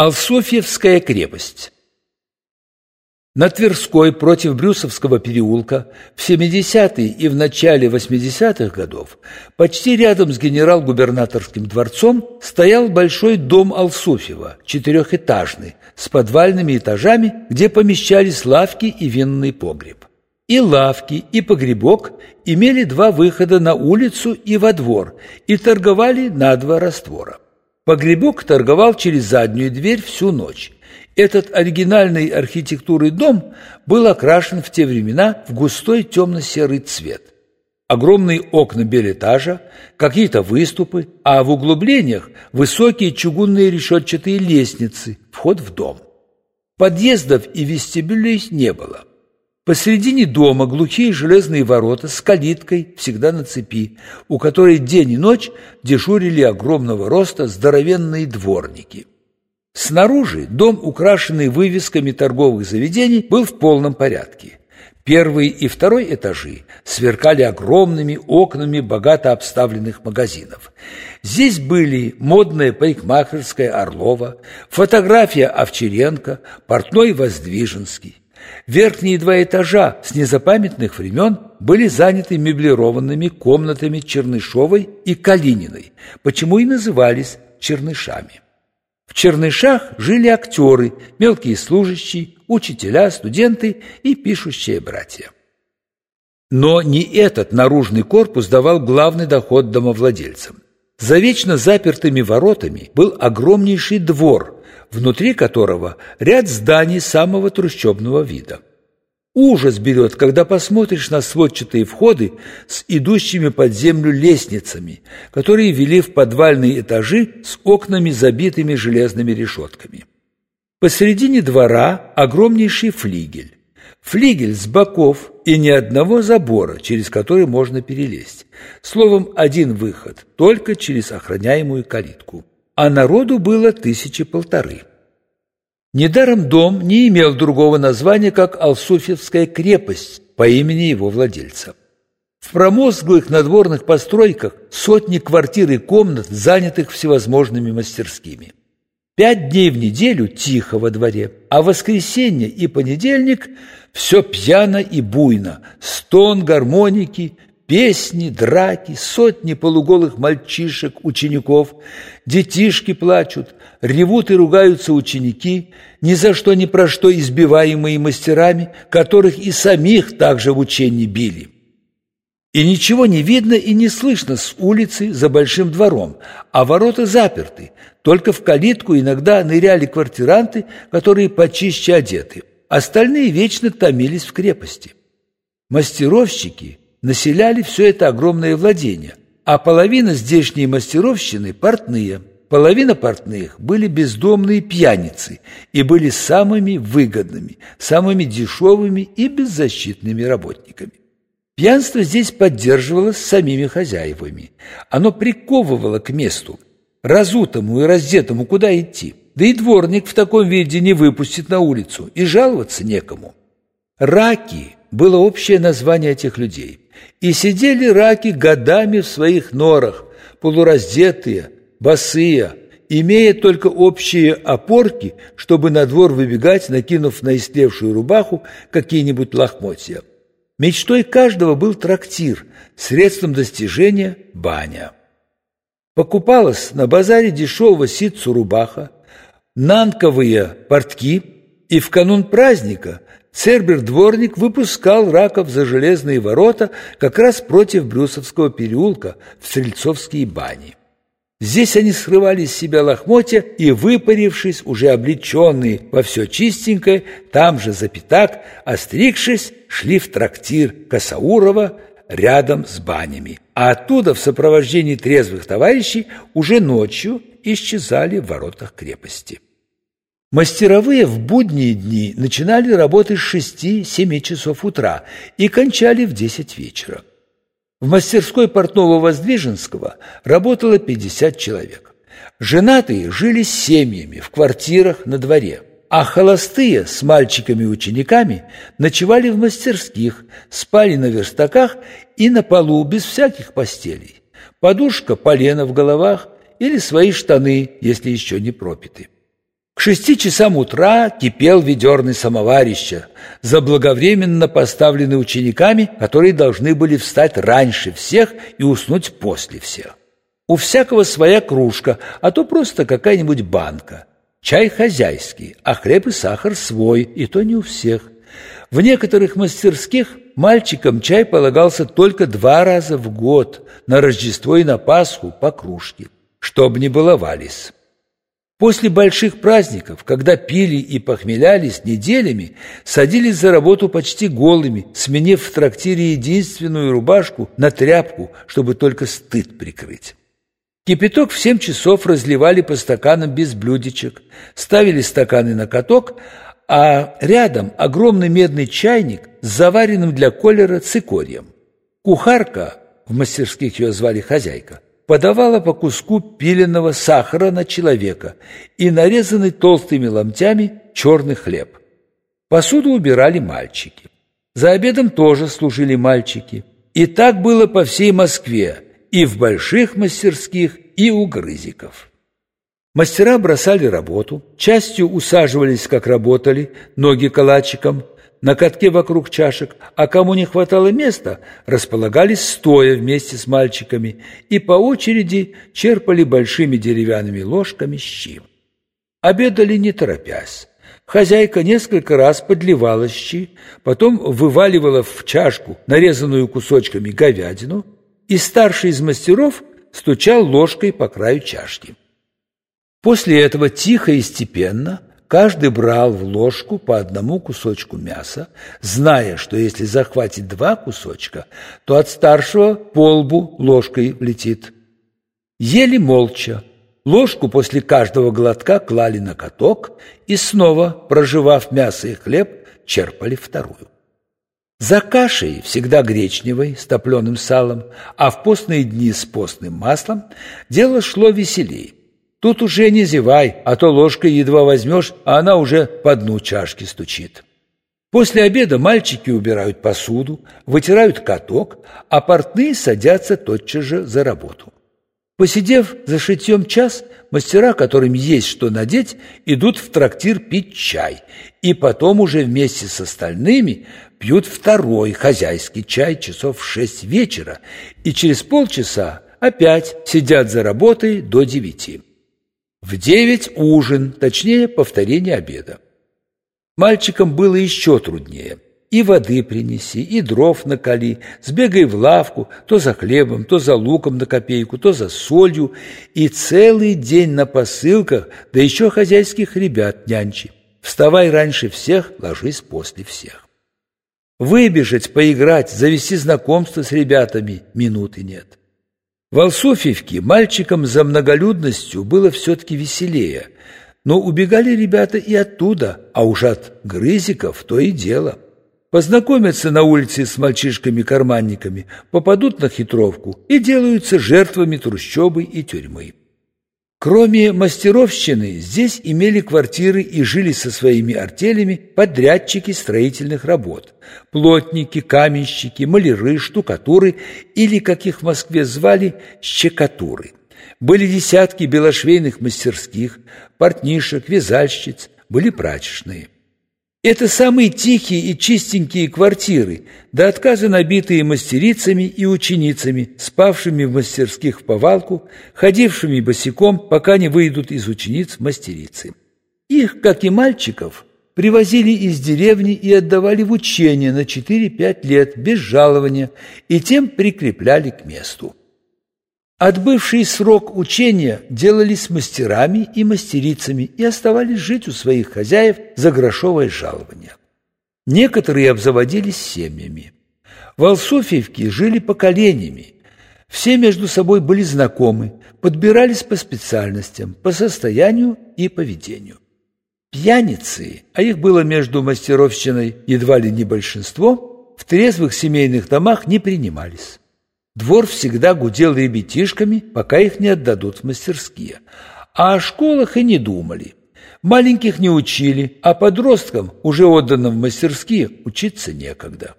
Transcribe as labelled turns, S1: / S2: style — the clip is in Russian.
S1: Алсофьевская крепость На Тверской против Брюсовского переулка в 70-е и в начале 80-х годов почти рядом с генерал-губернаторским дворцом стоял большой дом Алсофьева, четырехэтажный, с подвальными этажами, где помещались лавки и винный погреб. И лавки, и погребок имели два выхода на улицу и во двор и торговали на два раствора. Погребок торговал через заднюю дверь всю ночь. Этот оригинальный архитектуры дом был окрашен в те времена в густой темно-серый цвет. Огромные окна белетажа, какие-то выступы, а в углублениях высокие чугунные решетчатые лестницы, вход в дом. Подъездов и вестибюлей не было. Посредине дома глухие железные ворота с калиткой, всегда на цепи, у которой день и ночь дежурили огромного роста здоровенные дворники. Снаружи дом, украшенный вывесками торговых заведений, был в полном порядке. Первый и второй этажи сверкали огромными окнами богато обставленных магазинов. Здесь были модная парикмахерская Орлова, фотография Овчаренко, портной Воздвиженский. Верхние два этажа с незапамятных времен были заняты меблированными комнатами Чернышовой и Калининой, почему и назывались Чернышами. В Чернышах жили актеры, мелкие служащие, учителя, студенты и пишущие братья. Но не этот наружный корпус давал главный доход домовладельцам. За вечно запертыми воротами был огромнейший двор – внутри которого ряд зданий самого трущобного вида. Ужас берет, когда посмотришь на сводчатые входы с идущими под землю лестницами, которые вели в подвальные этажи с окнами, забитыми железными решетками. Посередине двора огромнейший флигель. Флигель с боков и ни одного забора, через который можно перелезть. Словом, один выход, только через охраняемую калитку а народу было тысячи полторы. Недаром дом не имел другого названия, как Алсуфьевская крепость по имени его владельца. В промозглых надворных постройках сотни квартир и комнат, занятых всевозможными мастерскими. Пять дней в неделю тихо во дворе, а воскресенье и понедельник все пьяно и буйно, стон гармоники, Песни, драки, сотни полуголых мальчишек, учеников, детишки плачут, ревут и ругаются ученики, ни за что ни про что избиваемые мастерами, которых и самих также в учении били. И ничего не видно и не слышно с улицы за большим двором, а ворота заперты, только в калитку иногда ныряли квартиранты, которые почище одеты. Остальные вечно томились в крепости. Мастеровщики – населяли все это огромное владение, а половина здешней мастеровщины – портные. Половина портных были бездомные пьяницы и были самыми выгодными, самыми дешевыми и беззащитными работниками. Пьянство здесь поддерживалось самими хозяевами. Оно приковывало к месту, разутому и раздетому куда идти. Да и дворник в таком виде не выпустит на улицу, и жаловаться некому. Раки было общее название этих людей. И сидели раки годами в своих норах, полураздетые, босые, имея только общие опорки, чтобы на двор выбегать, накинув на истлевшую рубаху какие-нибудь лохмотья. Мечтой каждого был трактир, средством достижения – баня. Покупалась на базаре дешевого ситцу рубаха, нанковые портки, и в канун праздника Цербер-дворник выпускал раков за железные ворота как раз против Брюсовского переулка в Стрельцовские бани. Здесь они срывали с себя лохмотья и, выпарившись, уже облеченные во все чистенькое, там же за пятак, остригшись, шли в трактир Косаурова рядом с банями. А оттуда в сопровождении трезвых товарищей уже ночью исчезали в воротах крепости. Мастеровые в будние дни начинали работать с 6-7 часов утра и кончали в 10 вечера. В мастерской портного Воздвиженского работало 50 человек. Женатые жили с семьями в квартирах на дворе. а холостые с мальчиками-учениками ночевали в мастерских, спали на верстаках и на полу без всяких постелей. Подушка, полено в головах или свои штаны, если еще не пропиты. К шести часам утра кипел ведерный самоварище, заблаговременно поставленный учениками, которые должны были встать раньше всех и уснуть после всех. У всякого своя кружка, а то просто какая-нибудь банка. Чай хозяйский, а хлеб и сахар свой, и то не у всех. В некоторых мастерских мальчикам чай полагался только два раза в год, на Рождество и на Пасху по кружке, чтобы не баловались. После больших праздников, когда пили и похмелялись неделями, садились за работу почти голыми, сменив в трактире единственную рубашку на тряпку, чтобы только стыд прикрыть. Кипяток в семь часов разливали по стаканам без блюдечек, ставили стаканы на каток, а рядом огромный медный чайник с заваренным для колера цикорьем. Кухарка, в мастерских ее звали хозяйка, подавала по куску пиленного сахара на человека и нарезанный толстыми ломтями черный хлеб. Посуду убирали мальчики. За обедом тоже служили мальчики. И так было по всей Москве – и в больших мастерских, и у грызиков. Мастера бросали работу, частью усаживались, как работали, ноги калачиком, на катке вокруг чашек, а кому не хватало места, располагались стоя вместе с мальчиками и по очереди черпали большими деревянными ложками щи. Обедали не торопясь. Хозяйка несколько раз подливала щи, потом вываливала в чашку нарезанную кусочками говядину, и старший из мастеров стучал ложкой по краю чашки. После этого тихо и степенно каждый брал в ложку по одному кусочку мяса, зная, что если захватит два кусочка, то от старшего по лбу ложкой влетит. Ели молча. Ложку после каждого глотка клали на каток и снова, проживав мясо и хлеб, черпали вторую. За кашей, всегда гречневой, с топленым салом, а в постные дни с постным маслом, дело шло веселее. Тут уже не зевай, а то ложкой едва возьмешь, а она уже по дну чашки стучит. После обеда мальчики убирают посуду, вытирают каток, а портные садятся тотчас же за работу. Посидев за шитьем час, мастера, которым есть что надеть, идут в трактир пить чай, и потом уже вместе с остальными пьют второй хозяйский чай часов в шесть вечера и через полчаса опять сидят за работой до девяти. В девять ужин, точнее повторение обеда. Мальчикам было еще труднее. И воды принеси, и дров накали, сбегай в лавку, то за хлебом, то за луком на копейку, то за солью, и целый день на посылках, да еще хозяйских ребят нянчи. Вставай раньше всех, ложись после всех. Выбежать, поиграть, завести знакомство с ребятами минуты нет. В Алсуфьевке мальчикам за многолюдностью было все-таки веселее, но убегали ребята и оттуда, а уж от грызиков то и дело. Познакомятся на улице с мальчишками-карманниками, попадут на хитровку и делаются жертвами трущобы и тюрьмы. Кроме мастеровщины, здесь имели квартиры и жили со своими артелями подрядчики строительных работ, плотники, каменщики, маляры, штукатуры или, как их в Москве звали, щекатуры. Были десятки белошвейных мастерских, портнишек, вязальщиц, были прачечные. Это самые тихие и чистенькие квартиры, до отказа набитые мастерицами и ученицами, спавшими в мастерских в повалку, ходившими босиком, пока не выйдут из учениц мастерицы. Их, как и мальчиков, привозили из деревни и отдавали в учение на 4-5 лет без жалования и тем прикрепляли к месту. Отбывший срок учения делались мастерами и мастерицами и оставались жить у своих хозяев за грошовое жалование. Некоторые обзаводились семьями. В Алсуфьевке жили поколениями. Все между собой были знакомы, подбирались по специальностям, по состоянию и поведению. Пьяницы, а их было между мастеровщиной едва ли не большинство, в трезвых семейных домах не принимались. Двор всегда гудел ребятишками, пока их не отдадут в мастерские. А о школах и не думали. Маленьких не учили, а подросткам, уже отданным в мастерские, учиться некогда.